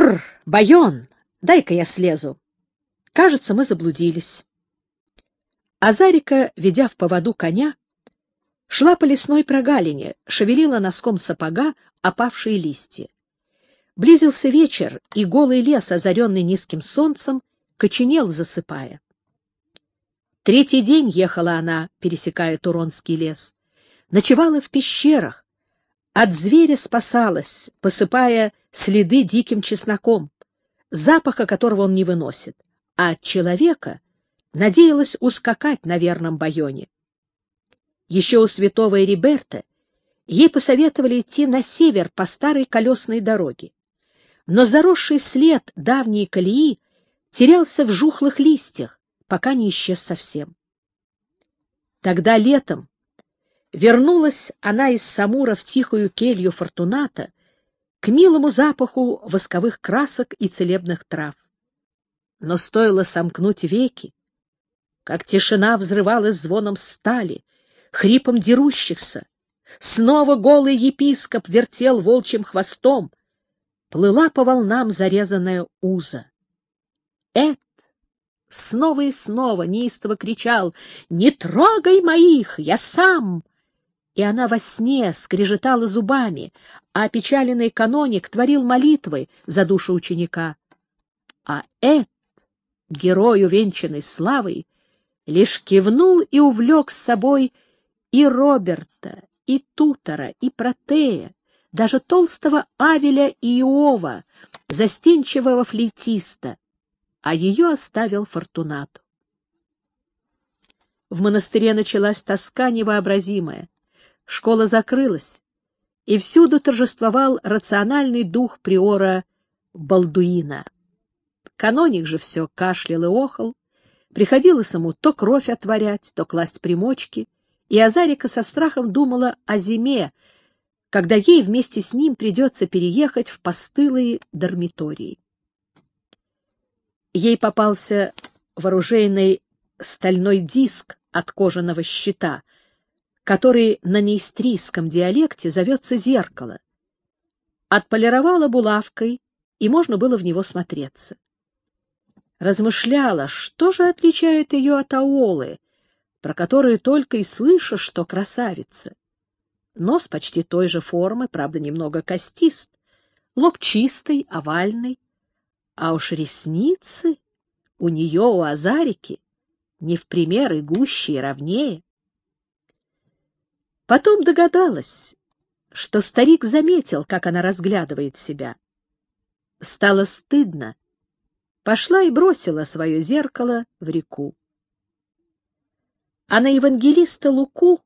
Бррр, Байон, дай-ка я слезу. Кажется, мы заблудились. Азарика, ведя в поводу коня, шла по лесной прогалине, шевелила носком сапога опавшие листья. Близился вечер, и голый лес, озаренный низким солнцем, коченел, засыпая. Третий день ехала она, пересекая Туронский лес. Ночевала в пещерах. От зверя спасалась, посыпая следы диким чесноком, запаха которого он не выносит, а от человека надеялась ускакать на верном байоне. Еще у святого Эриберта ей посоветовали идти на север по старой колесной дороге. Но заросший след давней колеи терялся в жухлых листьях, пока не исчез совсем. Тогда летом вернулась она из Самура в тихую келью Фортуната к милому запаху восковых красок и целебных трав. Но стоило сомкнуть веки, как тишина взрывалась звоном стали, хрипом дерущихся. Снова голый епископ вертел волчьим хвостом, плыла по волнам зарезанная уза. Эд снова и снова неистово кричал «Не трогай моих! Я сам!» И она во сне скрежетала зубами, а опечаленный каноник творил молитвы за душу ученика. А Эд, герой, увенчанный славой, лишь кивнул и увлек с собой и Роберта, и Тутора, и Протея, даже толстого Авеля и Иова, застенчивого флейтиста, а ее оставил Фортунату. В монастыре началась тоска невообразимая. Школа закрылась, и всюду торжествовал рациональный дух приора Балдуина. Каноник же все кашлял и охал, приходилось ему то кровь отворять, то класть примочки, и Азарика со страхом думала о зиме, когда ей вместе с ним придется переехать в постылые дармитории. Ей попался вооруженный стальной диск от кожаного щита, который на неистрийском диалекте зовется зеркало. Отполировала булавкой, и можно было в него смотреться. Размышляла, что же отличает ее от Аолы, про которую только и слышишь, что красавица. Нос почти той же формы, правда, немного костист, лоб чистый, овальный, а уж ресницы у нее, у Азарики, не в пример и гуще, и ровнее. Потом догадалась, что старик заметил, как она разглядывает себя. Стало стыдно. Пошла и бросила свое зеркало в реку. А на евангелиста Луку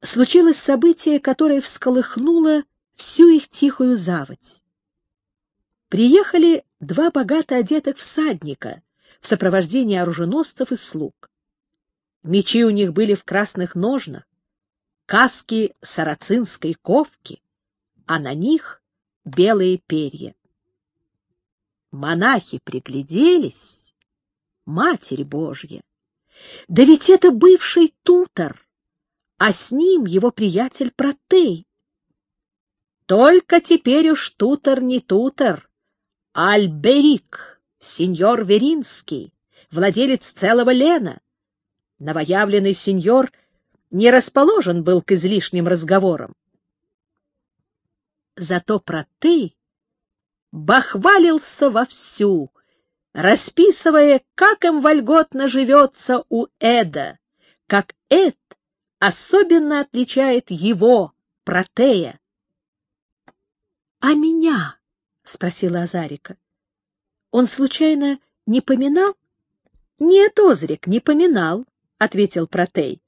случилось событие, которое всколыхнуло всю их тихую заводь. Приехали два богато одетых всадника в сопровождении оруженосцев и слуг. Мечи у них были в красных ножнах, каски сарацинской ковки, а на них белые перья. Монахи пригляделись. Матерь Божья! Да ведь это бывший тутор, а с ним его приятель Протей. Только теперь уж тутор не тутор, Альберик, сеньор Веринский, владелец целого Лена. Новоявленный сеньор не расположен был к излишним разговорам. Зато Протей бахвалился вовсю, расписывая, как им вольготно живется у Эда, как Эд особенно отличает его, Протея. — А меня? — спросила Азарика. — Он, случайно, не поминал? — Нет, Озрик, не поминал, — ответил Протей,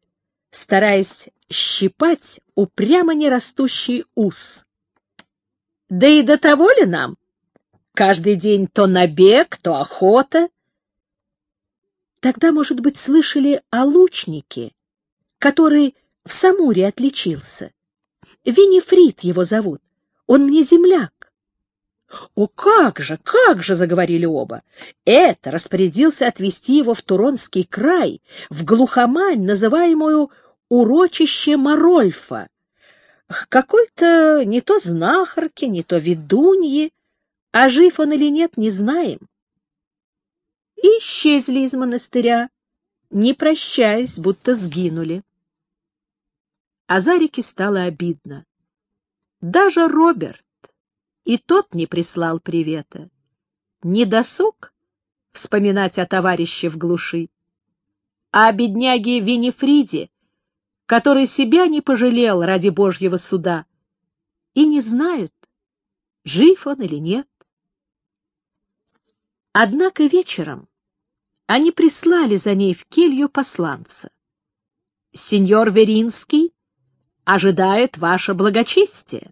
стараясь щипать упрямо нерастущий ус. — Да и до того ли нам? Каждый день то набег, то охота. Тогда, может быть, слышали о лучнике, который в Самуре отличился. Винифрид его зовут. Он мне земляк. «О, как же, как же!» — заговорили оба. «Это распорядился отвезти его в Туронский край, в глухомань, называемую урочище Марольфа, какой-то не то знахарки, не то ведуньи, А жив он или нет, не знаем. И исчезли из монастыря, не прощаясь, будто сгинули. Азарике стало обидно. Даже Роберт, и тот не прислал привета. Не досуг вспоминать о товарище в глуши, а о бедняге Винифриде, который себя не пожалел ради Божьего суда, и не знают, жив он или нет. Однако вечером они прислали за ней в келью посланца. «Сеньор Веринский ожидает ваше благочестие».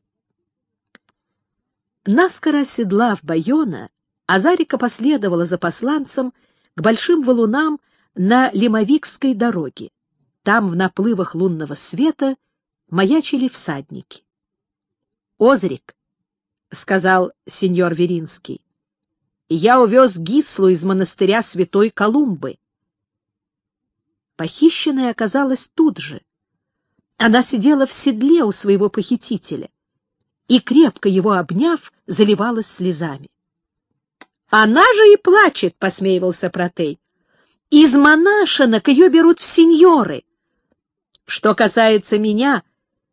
Наскоро оседлав Байона, Азарика последовала за посланцем к большим валунам на Лимовикской дороге. Там, в наплывах лунного света, маячили всадники. «Озрик», — сказал сеньор Веринский, — «я увез Гислу из монастыря святой Колумбы». Похищенная оказалась тут же. Она сидела в седле у своего похитителя и, крепко его обняв, заливалась слезами. «Она же и плачет», — посмеивался Протей. «Из монашенок ее берут в сеньоры. Что касается меня,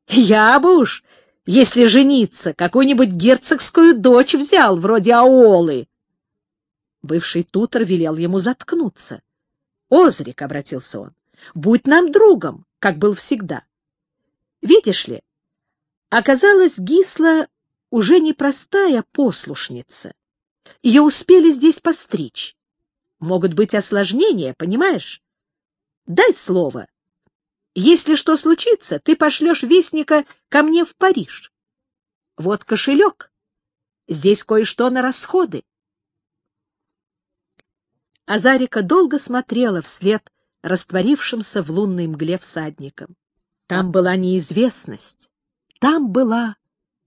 я бы уж если жениться, какую-нибудь герцогскую дочь взял, вроде Аолы. Бывший тутор велел ему заткнуться. — Озрик, — обратился он, — будь нам другом, как был всегда. Видишь ли, оказалась Гисла уже не простая послушница. Ее успели здесь постричь. Могут быть осложнения, понимаешь? Дай слово, если что случится, ты пошлешь вестника ко мне в Париж. Вот кошелек. Здесь кое-что на расходы. Азарика долго смотрела вслед растворившимся в лунной мгле всадникам. Там была неизвестность, там была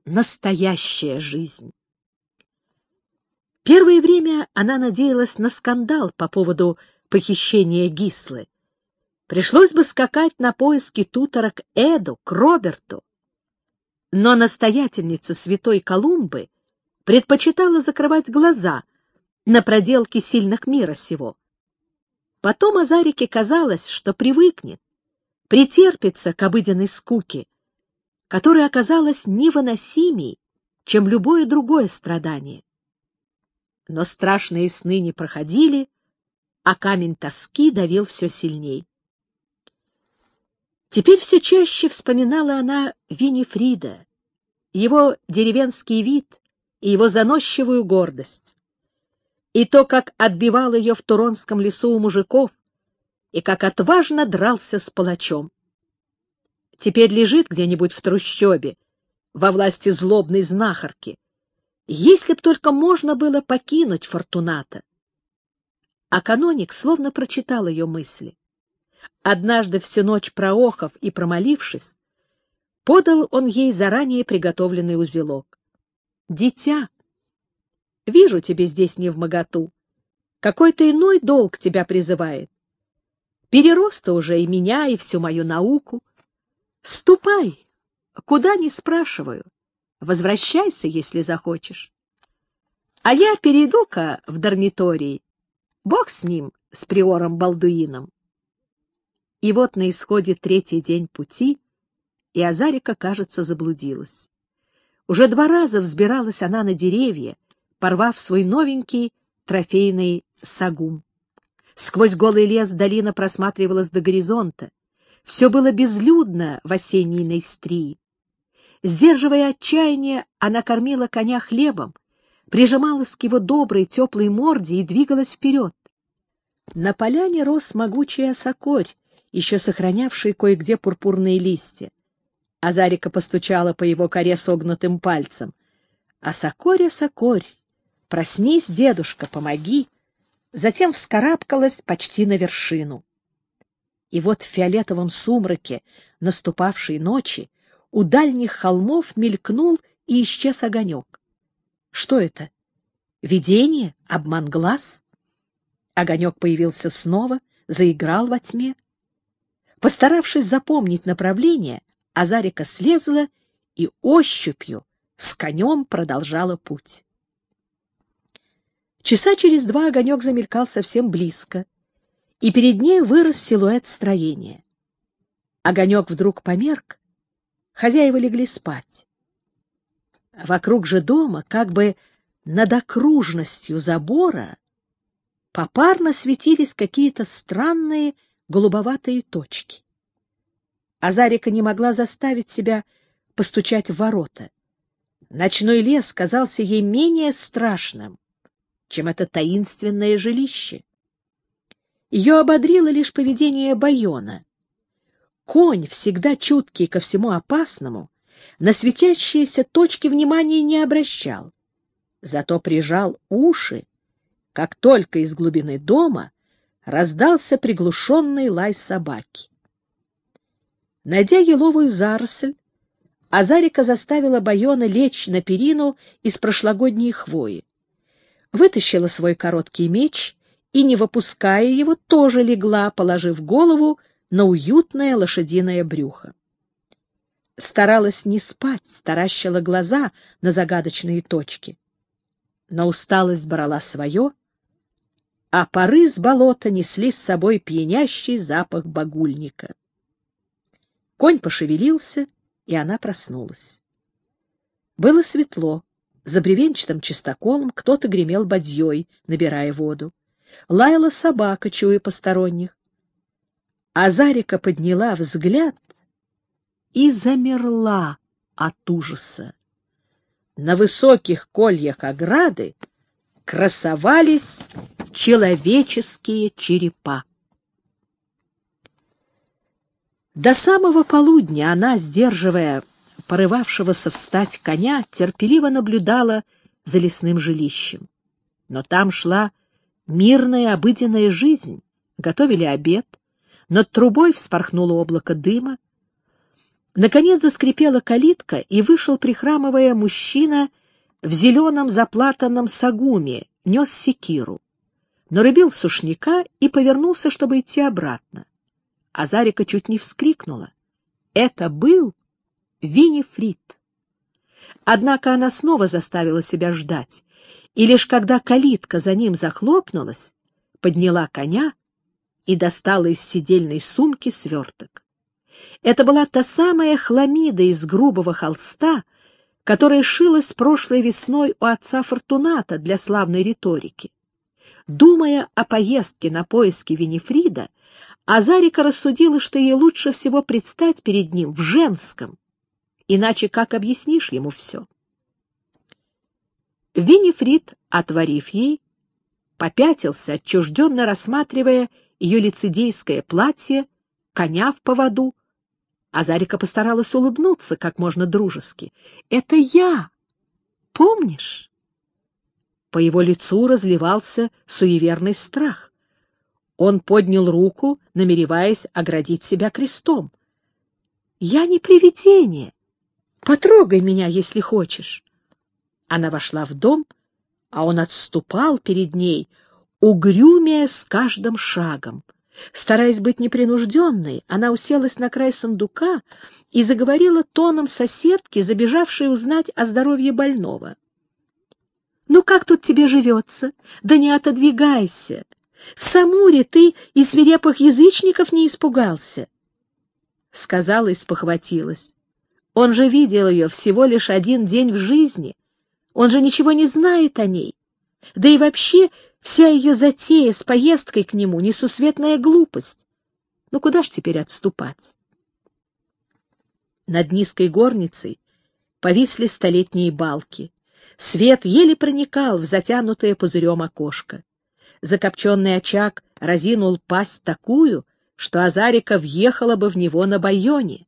настоящая жизнь. Первое время она надеялась на скандал по поводу похищения Гислы, Пришлось бы скакать на поиски тутора к Эду, к Роберту. Но настоятельница святой Колумбы предпочитала закрывать глаза на проделки сильных мира сего. Потом Азарике казалось, что привыкнет, претерпится к обыденной скуке, которая оказалась невыносимей, чем любое другое страдание. Но страшные сны не проходили, а камень тоски давил все сильней. Теперь все чаще вспоминала она Винифрида, его деревенский вид и его заносчивую гордость. И то, как отбивал ее в Туронском лесу у мужиков, и как отважно дрался с палачом. Теперь лежит где-нибудь в трущобе, во власти злобной знахарки. Если б только можно было покинуть Фортуната. А каноник словно прочитал ее мысли. Однажды всю ночь проохов и промолившись, подал он ей заранее приготовленный узелок. «Дитя, вижу тебе здесь не в моготу. Какой-то иной долг тебя призывает. Перерос ты уже и меня, и всю мою науку. Ступай, куда не спрашиваю. Возвращайся, если захочешь. А я перейду-ка в дармиторий. Бог с ним, с приором Балдуином. И вот на исходе третий день пути, и Азарика, кажется, заблудилась. Уже два раза взбиралась она на деревья, порвав свой новенький трофейный сагум. Сквозь голый лес долина просматривалась до горизонта. Все было безлюдно в осенней Нейстрии. Сдерживая отчаяние, она кормила коня хлебом, прижималась к его доброй теплой морде и двигалась вперед. На поляне рос могучий осокорь, еще сохранявший кое-где пурпурные листья. Азарика постучала по его коре согнутым пальцем. «А сокоря, проснись, дедушка, помоги!» Затем вскарабкалась почти на вершину. И вот в фиолетовом сумраке наступавшей ночи у дальних холмов мелькнул и исчез огонек. Что это? Видение? Обман глаз? Огонек появился снова, заиграл во тьме. Постаравшись запомнить направление, Азарика слезла и ощупью с конем продолжала путь. Часа через два огонек замелькал совсем близко, и перед ней вырос силуэт строения. Огонек вдруг померк, хозяева легли спать. Вокруг же дома, как бы над окружностью забора, попарно светились какие-то странные голубоватые точки. Азарика не могла заставить себя постучать в ворота. Ночной лес казался ей менее страшным, чем это таинственное жилище. Ее ободрило лишь поведение Байона. Конь, всегда чуткий ко всему опасному, на светящиеся точки внимания не обращал, зато прижал уши, как только из глубины дома раздался приглушенный лай собаки. Найдя еловую заросль, Азарика заставила Байона лечь на перину из прошлогодней хвои. Вытащила свой короткий меч и, не выпуская его, тоже легла, положив голову на уютное лошадиное брюхо. Старалась не спать, старащила глаза на загадочные точки. Но усталость брала свое, а поры с болота несли с собой пьянящий запах багульника. Конь пошевелился, и она проснулась. Было светло. За бревенчатым чистоколом кто-то гремел бадьей, набирая воду. Лаяла собака, чуя посторонних. Азарика подняла взгляд и замерла от ужаса. На высоких кольях ограды красовались человеческие черепа. До самого полудня она, сдерживая порывавшегося встать коня, терпеливо наблюдала за лесным жилищем. Но там шла мирная обыденная жизнь. Готовили обед, над трубой вспорхнуло облако дыма. Наконец заскрипела калитка, и вышел, прихрамывая, мужчина в зеленом заплатанном сагуме, нес секиру. Нарубил сушняка и повернулся, чтобы идти обратно. Азарика чуть не вскрикнула. Это был Винифрид. Однако она снова заставила себя ждать, и лишь когда калитка за ним захлопнулась, подняла коня и достала из сидельной сумки сверток. Это была та самая хламида из грубого холста, которая шилась прошлой весной у отца Фортуната для славной риторики. Думая о поездке на поиски Винифрида, Азарика рассудила, что ей лучше всего предстать перед ним в женском, иначе как объяснишь ему все? Винифрид, отворив ей, попятился, отчужденно рассматривая ее лицедейское платье, коня в поводу. Азарика постаралась улыбнуться как можно дружески. «Это я! Помнишь?» По его лицу разливался суеверный страх. Он поднял руку, намереваясь оградить себя крестом. «Я не привидение. Потрогай меня, если хочешь». Она вошла в дом, а он отступал перед ней, угрюмя с каждым шагом. Стараясь быть непринужденной, она уселась на край сундука и заговорила тоном соседки, забежавшей узнать о здоровье больного. «Ну как тут тебе живется? Да не отодвигайся! В Самуре ты и свирепых язычников не испугался. Сказала и спохватилась. Он же видел ее всего лишь один день в жизни. Он же ничего не знает о ней. Да и вообще вся ее затея с поездкой к нему — несусветная глупость. Ну куда ж теперь отступать? Над низкой горницей повисли столетние балки. Свет еле проникал в затянутое пузырем окошко закопченный очаг разинул пасть такую, что Азарика въехала бы в него на байоне.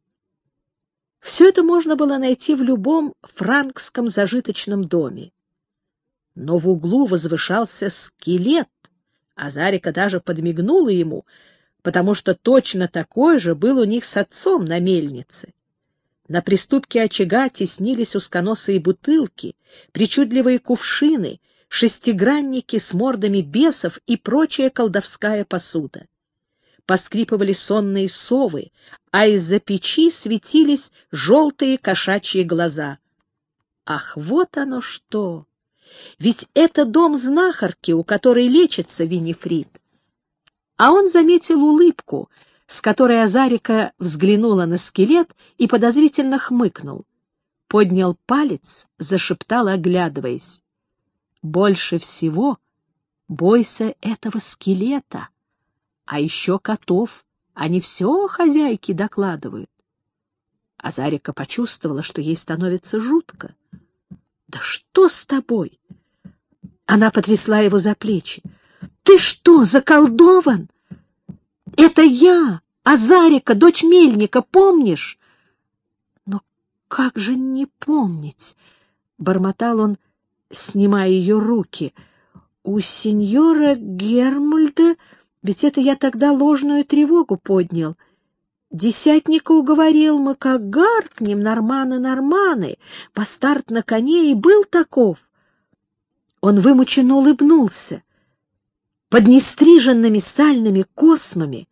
Все это можно было найти в любом франкском зажиточном доме. Но в углу возвышался скелет. Азарика даже подмигнула ему, потому что точно такой же был у них с отцом на мельнице. На приступке очага теснились узконосые бутылки, причудливые кувшины — шестигранники с мордами бесов и прочая колдовская посуда. Поскрипывали сонные совы, а из-за печи светились желтые кошачьи глаза. Ах, вот оно что! Ведь это дом знахарки, у которой лечится Винифрид. А он заметил улыбку, с которой Азарика взглянула на скелет и подозрительно хмыкнул. Поднял палец, зашептал, оглядываясь. «Больше всего бойся этого скелета, а еще котов. Они все хозяйки докладывают». Азарика почувствовала, что ей становится жутко. «Да что с тобой?» Она потрясла его за плечи. «Ты что, заколдован? Это я, Азарика, дочь Мельника, помнишь?» «Но как же не помнить?» — бормотал он, снимая ее руки. «У сеньора Гермульда... Ведь это я тогда ложную тревогу поднял». Десятника уговорил мы, как гаркнем, норманы, норманы, постарт на коне и был таков. Он вымученно улыбнулся. Под нестриженными сальными космами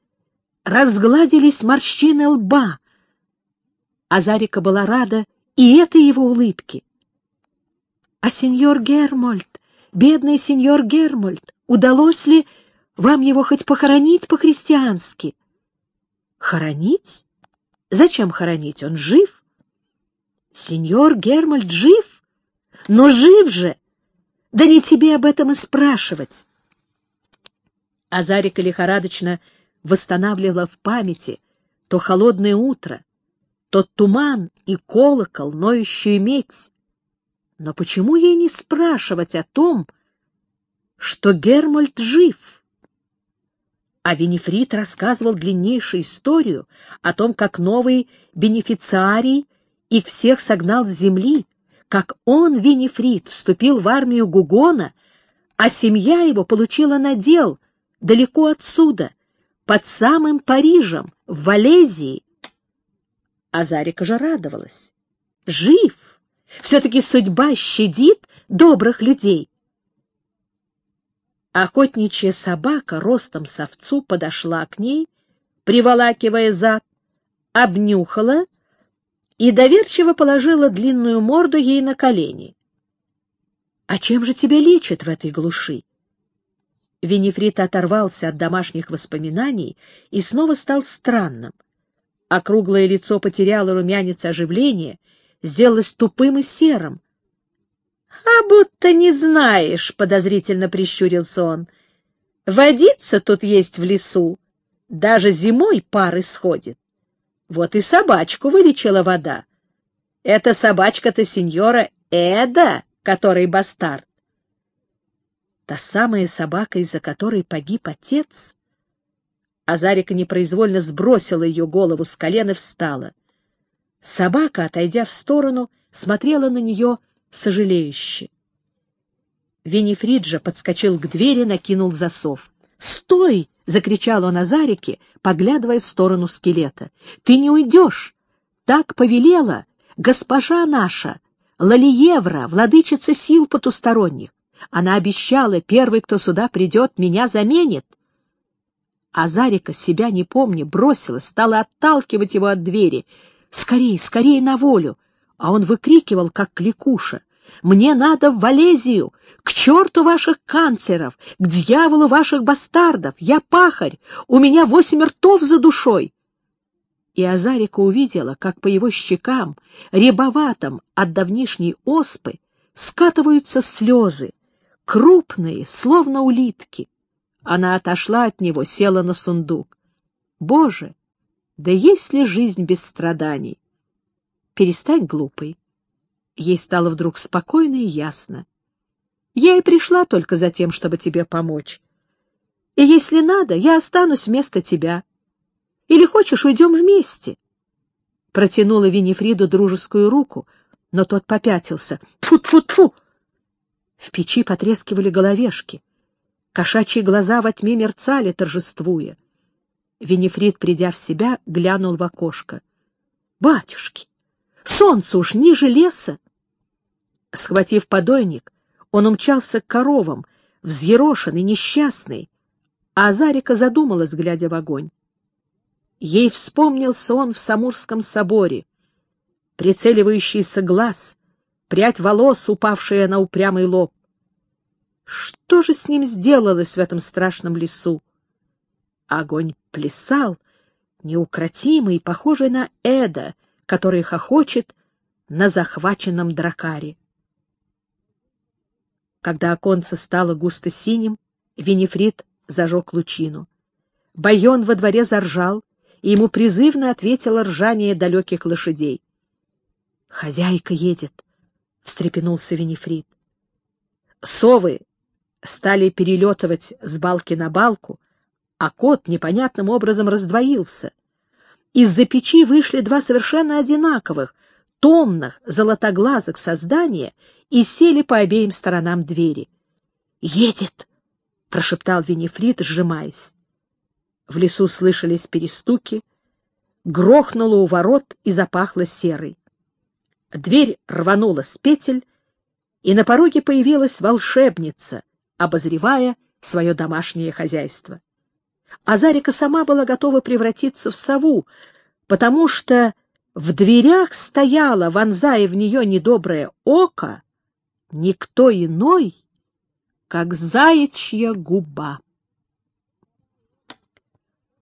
разгладились морщины лба. Азарика была рада и этой его улыбке. — А сеньор Гермольд, бедный сеньор Гермольд, удалось ли вам его хоть похоронить по-христиански? — Хоронить? Зачем хоронить? Он жив? Сеньор Гермальд жив? Но жив же! Да не тебе об этом и спрашивать. Азарика лихорадочно восстанавливала в памяти то холодное утро, тот туман и колокол, ноющую медь. Но почему ей не спрашивать о том, что Гермальд жив? а Винифрид рассказывал длиннейшую историю о том, как новый бенефициарий их всех согнал с земли, как он, Винифрид, вступил в армию Гугона, а семья его получила надел далеко отсюда, под самым Парижем, в Валезии. Азарика же радовалась. Жив! Все-таки судьба щадит добрых людей. Охотничья собака ростом с овцу подошла к ней, приволакивая зад, обнюхала и доверчиво положила длинную морду ей на колени. — А чем же тебя лечат в этой глуши? Винифрит оторвался от домашних воспоминаний и снова стал странным. Округлое лицо потеряло румянец оживления, сделалось тупым и серым. — А будто не знаешь, — подозрительно прищурился он. — Водиться тут есть в лесу. Даже зимой пар исходит. Вот и собачку вылечила вода. Это собачка-то сеньора Эда, который бастард. Та самая собака, из-за которой погиб отец? Азарика непроизвольно сбросила ее голову с колен и встала. Собака, отойдя в сторону, смотрела на нее сожалеюще. Винифриджа подскочил к двери, накинул засов. «Стой!» — закричал он Азарике, поглядывая в сторону скелета. «Ты не уйдешь! Так повелела госпожа наша, Лалиевра, владычица сил потусторонних. Она обещала, первый, кто сюда придет, меня заменит». Азарика, себя не помня, бросилась, стала отталкивать его от двери. «Скорей, скорей на волю! а он выкрикивал, как кликуша. «Мне надо в Валезию! К черту ваших канцеров! К дьяволу ваших бастардов! Я пахарь! У меня восемь ртов за душой!» И Азарика увидела, как по его щекам, рябоватым от давнишней оспы, скатываются слезы, крупные, словно улитки. Она отошла от него, села на сундук. Боже, да есть ли жизнь без страданий? перестань глупой. Ей стало вдруг спокойно и ясно. Я и пришла только за тем, чтобы тебе помочь. И если надо, я останусь вместо тебя. Или хочешь, уйдем вместе?» Протянула Винифриду дружескую руку, но тот попятился. Тфу-тфу-тфу! В печи потрескивали головешки. Кошачьи глаза во тьме мерцали, торжествуя. Винифрид, придя в себя, глянул в окошко. «Батюшки, Солнце уж ниже леса. Схватив подойник, он умчался к коровам, взъерошенный, несчастный, а Азарика задумалась, глядя в огонь. Ей вспомнился он в Самурском соборе, прицеливающийся глаз, прядь волос, упавшая на упрямый лоб. что же с ним сделалось в этом страшном лесу? Огонь плясал, неукротимый, похожий на Эда, который хохочет на захваченном дракаре. Когда оконце стало густо синим, Винифрид зажег лучину. Байон во дворе заржал, и ему призывно ответило ржание далеких лошадей. — Хозяйка едет, — встрепенулся Винифрид. Совы стали перелетывать с балки на балку, а кот непонятным образом раздвоился. Из-за печи вышли два совершенно одинаковых, томных, золотоглазых создания и сели по обеим сторонам двери. «Едет!» — прошептал Винифрид, сжимаясь. В лесу слышались перестуки, грохнуло у ворот и запахло серой. Дверь рванула с петель, и на пороге появилась волшебница, обозревая свое домашнее хозяйство. Азарика сама была готова превратиться в сову, потому что в дверях стояла, вонзая в нее недоброе око, никто иной, как заячья губа.